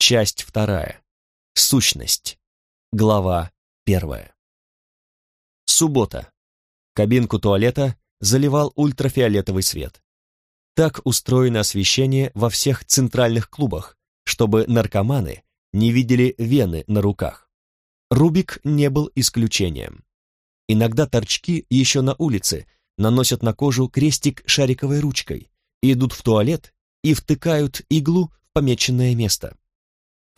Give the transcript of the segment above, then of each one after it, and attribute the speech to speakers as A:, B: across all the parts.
A: Часть вторая. Сущность. Глава первая. Суббота. Кабинку туалета заливал ультрафиолетовый свет. Так устроено освещение во всех центральных клубах, чтобы наркоманы не видели вены на руках. Рубик не был исключением. Иногда торчки еще на улице наносят на кожу крестик шариковой ручкой, идут в туалет и втыкают иглу в помеченное место.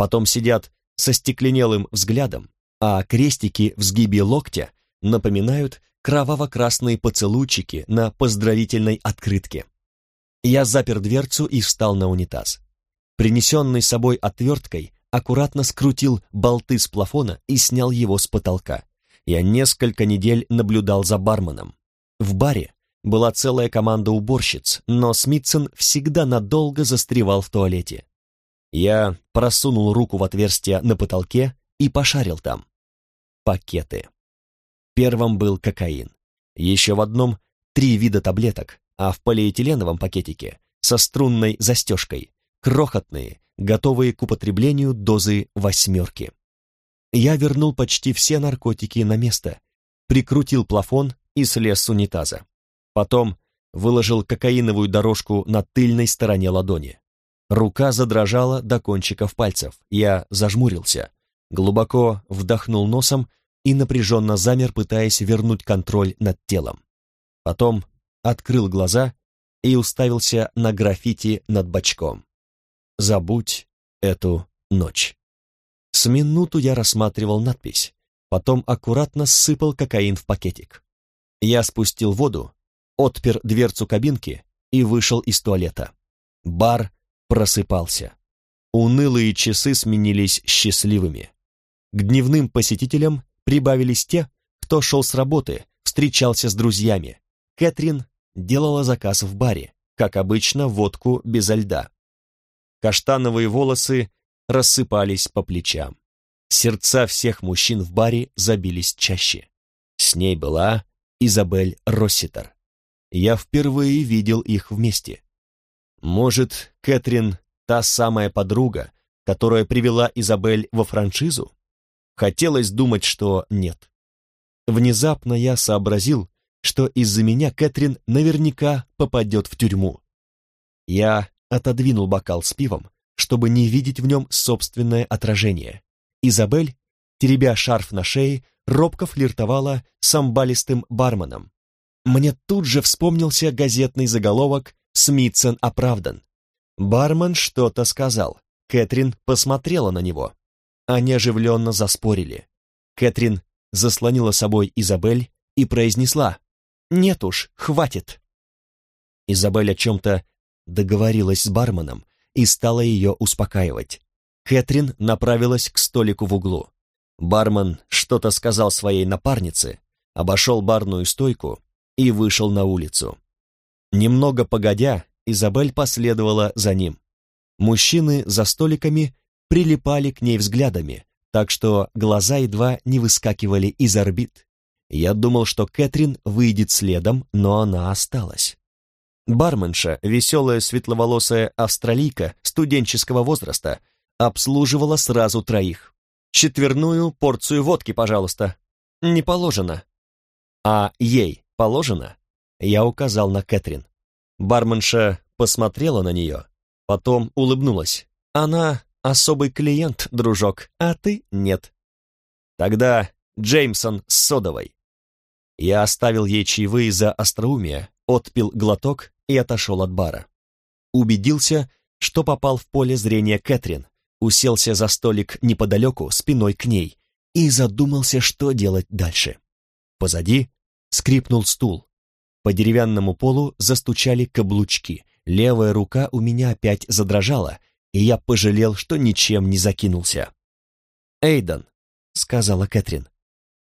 A: Потом сидят со стекленелым взглядом, а крестики в сгибе локтя напоминают кроваво-красные поцелуйчики на поздравительной открытке. Я запер дверцу и встал на унитаз. Принесенный собой отверткой аккуратно скрутил болты с плафона и снял его с потолка. Я несколько недель наблюдал за барменом. В баре была целая команда уборщиц, но Смитсон всегда надолго застревал в туалете. Я просунул руку в отверстие на потолке и пошарил там. Пакеты. Первым был кокаин. Еще в одном три вида таблеток, а в полиэтиленовом пакетике со струнной застежкой, крохотные, готовые к употреблению дозы восьмерки. Я вернул почти все наркотики на место, прикрутил плафон и слез с унитаза. Потом выложил кокаиновую дорожку на тыльной стороне ладони. Рука задрожала до кончиков пальцев. Я зажмурился, глубоко вдохнул носом и напряженно замер, пытаясь вернуть контроль над телом. Потом открыл глаза и уставился на граффити над бочком. «Забудь эту ночь». С минуту я рассматривал надпись, потом аккуратно сыпал кокаин в пакетик. Я спустил воду, отпер дверцу кабинки и вышел из туалета. Бар просыпался. Унылые часы сменились счастливыми. К дневным посетителям прибавились те, кто шел с работы, встречался с друзьями. Кэтрин делала заказ в баре, как обычно, водку безо льда. Каштановые волосы рассыпались по плечам. Сердца всех мужчин в баре забились чаще. С ней была Изабель Росситер. Я впервые видел их вместе. Может, Кэтрин та самая подруга, которая привела Изабель во франшизу? Хотелось думать, что нет. Внезапно я сообразил, что из-за меня Кэтрин наверняка попадет в тюрьму. Я отодвинул бокал с пивом, чтобы не видеть в нем собственное отражение. Изабель, теребя шарф на шее, робко флиртовала с амбалистым барменом. Мне тут же вспомнился газетный заголовок «Смитсон оправдан». Бармен что-то сказал. Кэтрин посмотрела на него. Они оживленно заспорили. Кэтрин заслонила собой Изабель и произнесла «Нет уж, хватит». Изабель о чем-то договорилась с барменом и стала ее успокаивать. Кэтрин направилась к столику в углу. Бармен что-то сказал своей напарнице, обошел барную стойку и вышел на улицу. Немного погодя, Изабель последовала за ним. Мужчины за столиками прилипали к ней взглядами, так что глаза едва не выскакивали из орбит. Я думал, что Кэтрин выйдет следом, но она осталась. Барменша, веселая светловолосая австралийка студенческого возраста, обслуживала сразу троих. «Четверную порцию водки, пожалуйста». «Не положено». «А ей положено?» Я указал на Кэтрин. Барменша посмотрела на нее, потом улыбнулась. «Она особый клиент, дружок, а ты нет». «Тогда Джеймсон с содовой». Я оставил ей чаевые за остроумие, отпил глоток и отошел от бара. Убедился, что попал в поле зрения Кэтрин, уселся за столик неподалеку, спиной к ней, и задумался, что делать дальше. Позади скрипнул стул. По деревянному полу застучали каблучки, левая рука у меня опять задрожала, и я пожалел, что ничем не закинулся. «Эйден», — сказала Кэтрин.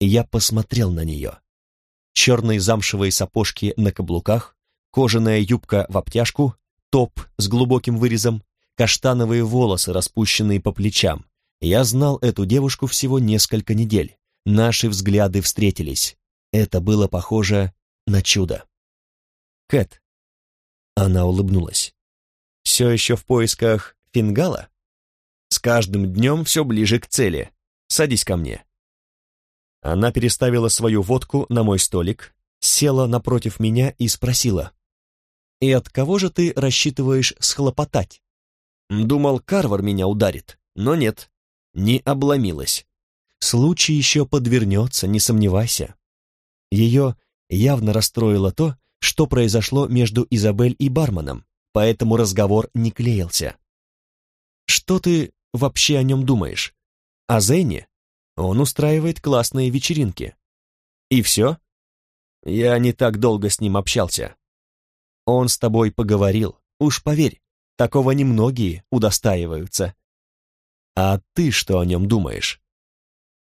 A: Я посмотрел на нее. Черные замшевые сапожки на каблуках, кожаная юбка в обтяжку, топ с глубоким вырезом, каштановые волосы, распущенные по плечам. Я знал эту девушку всего несколько недель. Наши взгляды встретились. Это было похоже на чудо. «Кэт». Она улыбнулась. «Все еще в поисках фингала?» С каждым днем все ближе к цели. Садись ко мне». Она переставила свою водку на мой столик, села напротив меня и спросила. «И от кого же ты рассчитываешь схлопотать?» Думал, Карвар меня ударит, но нет, не обломилась. Случай еще подвернется, не сомневайся. Ее явно расстроило то, что произошло между Изабель и барменом, поэтому разговор не клеился. «Что ты вообще о нем думаешь? О Зене? Он устраивает классные вечеринки. И все? Я не так долго с ним общался. Он с тобой поговорил, уж поверь, такого немногие удостаиваются. А ты что о нем думаешь?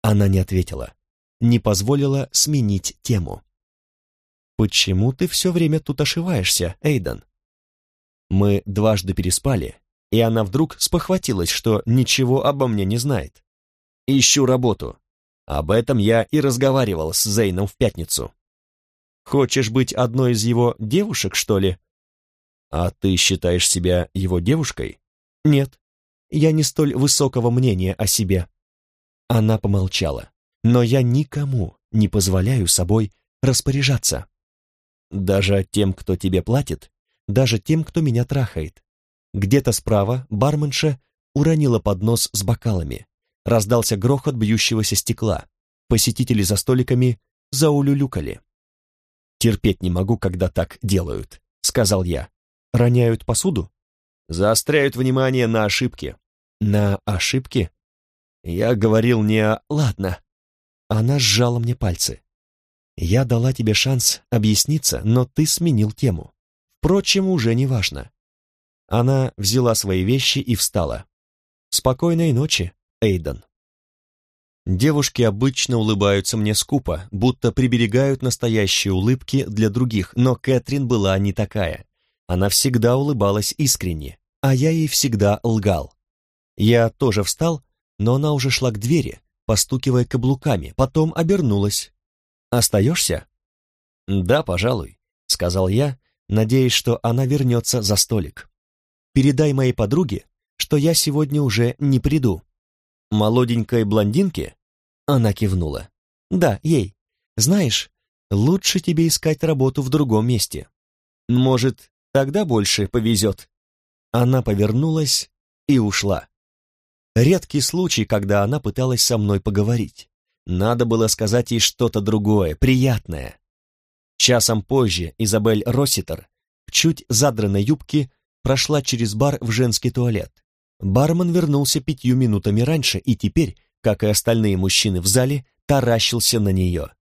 A: Она не ответила, не позволила сменить тему. «Почему ты все время тут ошиваешься, Эйден?» Мы дважды переспали, и она вдруг спохватилась, что ничего обо мне не знает. «Ищу работу. Об этом я и разговаривал с Зейном в пятницу. Хочешь быть одной из его девушек, что ли?» «А ты считаешь себя его девушкой?» «Нет, я не столь высокого мнения о себе». Она помолчала. «Но я никому не позволяю собой распоряжаться. Даже тем, кто тебе платит, даже тем, кто меня трахает. Где-то справа барменша уронила поднос с бокалами. Раздался грохот бьющегося стекла. Посетители за столиками заулюлюкали. «Терпеть не могу, когда так делают», — сказал я. «Роняют посуду?» «Заостряют внимание на ошибке». «На ошибке?» Я говорил не о... Ладно. Она сжала мне пальцы. Я дала тебе шанс объясниться, но ты сменил тему. Впрочем, уже не важно. Она взяла свои вещи и встала. «Спокойной ночи, Эйден». Девушки обычно улыбаются мне скупо, будто приберегают настоящие улыбки для других, но Кэтрин была не такая. Она всегда улыбалась искренне, а я ей всегда лгал. Я тоже встал, но она уже шла к двери, постукивая каблуками, потом обернулась. «Остаешься?» «Да, пожалуй», — сказал я, надеясь, что она вернется за столик. «Передай моей подруге, что я сегодня уже не приду». «Молоденькой блондинке?» Она кивнула. «Да, ей. Знаешь, лучше тебе искать работу в другом месте. Может, тогда больше повезет». Она повернулась и ушла. Редкий случай, когда она пыталась со мной поговорить. Надо было сказать ей что-то другое, приятное. Часом позже Изабель Росситер в чуть задранной юбке прошла через бар в женский туалет. Бармен вернулся пятью минутами раньше и теперь, как и остальные мужчины в зале, таращился на нее.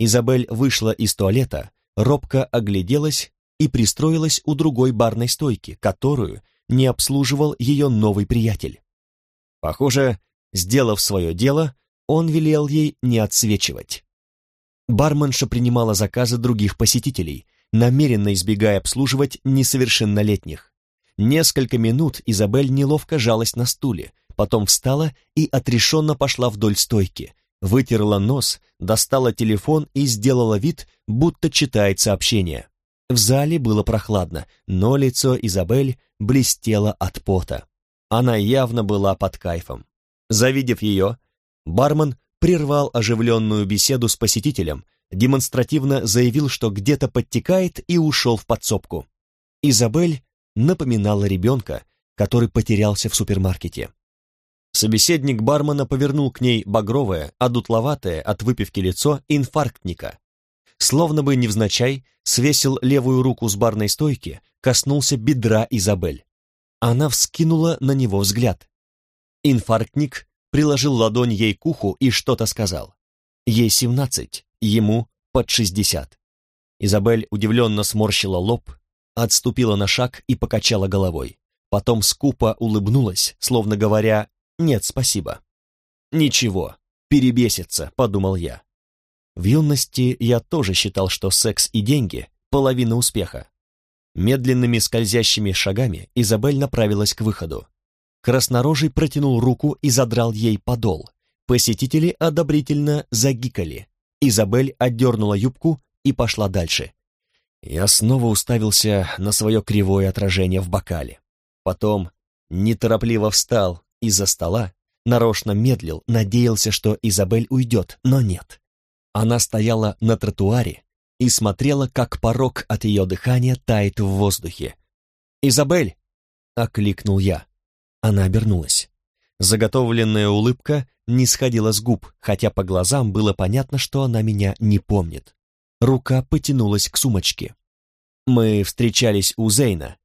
A: Изабель вышла из туалета, робко огляделась и пристроилась у другой барной стойки, которую не обслуживал ее новый приятель. Похоже, сделав свое дело, он велел ей не отсвечивать. Барменша принимала заказы других посетителей, намеренно избегая обслуживать несовершеннолетних. Несколько минут Изабель неловко жалась на стуле, потом встала и отрешенно пошла вдоль стойки, вытерла нос, достала телефон и сделала вид, будто читает сообщение. В зале было прохладно, но лицо Изабель блестело от пота. Она явно была под кайфом. Завидев ее, бармен прервал оживленную беседу с посетителем, демонстративно заявил, что где-то подтекает и ушел в подсобку. Изабель напоминала ребенка, который потерялся в супермаркете. Собеседник бармена повернул к ней багровое, одутловатое от выпивки лицо инфарктника. Словно бы невзначай, свесил левую руку с барной стойки, коснулся бедра Изабель. Она вскинула на него взгляд. Инфарктник приложил ладонь ей к уху и что-то сказал. Ей семнадцать, ему под шестьдесят. Изабель удивленно сморщила лоб, отступила на шаг и покачала головой. Потом скупо улыбнулась, словно говоря «нет, спасибо». «Ничего, перебесится», — подумал я. В юности я тоже считал, что секс и деньги — половина успеха. Медленными скользящими шагами Изабель направилась к выходу. Краснорожий протянул руку и задрал ей подол. Посетители одобрительно загикали. Изабель отдернула юбку и пошла дальше. Я снова уставился на свое кривое отражение в бокале. Потом неторопливо встал из-за стола, нарочно медлил, надеялся, что Изабель уйдет, но нет. Она стояла на тротуаре и смотрела, как порог от ее дыхания тает в воздухе. «Изабель!» — окликнул я. Она обернулась. Заготовленная улыбка не сходила с губ, хотя по глазам было понятно, что она меня не помнит. Рука потянулась к сумочке. Мы встречались у Зейна.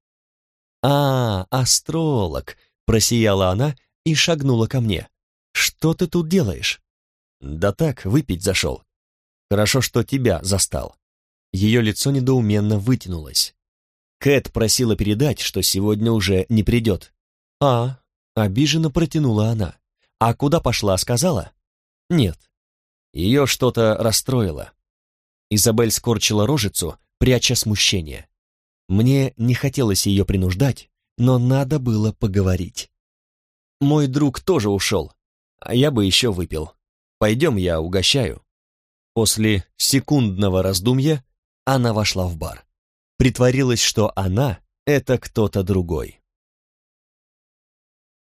A: «А, астролог!» — просияла она и шагнула ко мне. «Что ты тут делаешь?» «Да так, выпить зашел. Хорошо, что тебя застал». Ее лицо недоуменно вытянулось. Кэт просила передать, что сегодня уже не придет. «А, Обиженно протянула она. «А куда пошла, сказала?» «Нет». Ее что-то расстроило. Изабель скорчила рожицу, пряча смущение. Мне не хотелось ее принуждать, но надо было поговорить. Мой друг тоже ушел, а я бы еще выпил. Пойдем, я угощаю. После секундного раздумья она вошла в бар. Притворилась, что она — это кто-то другой.